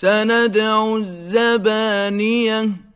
سندع الزبانية.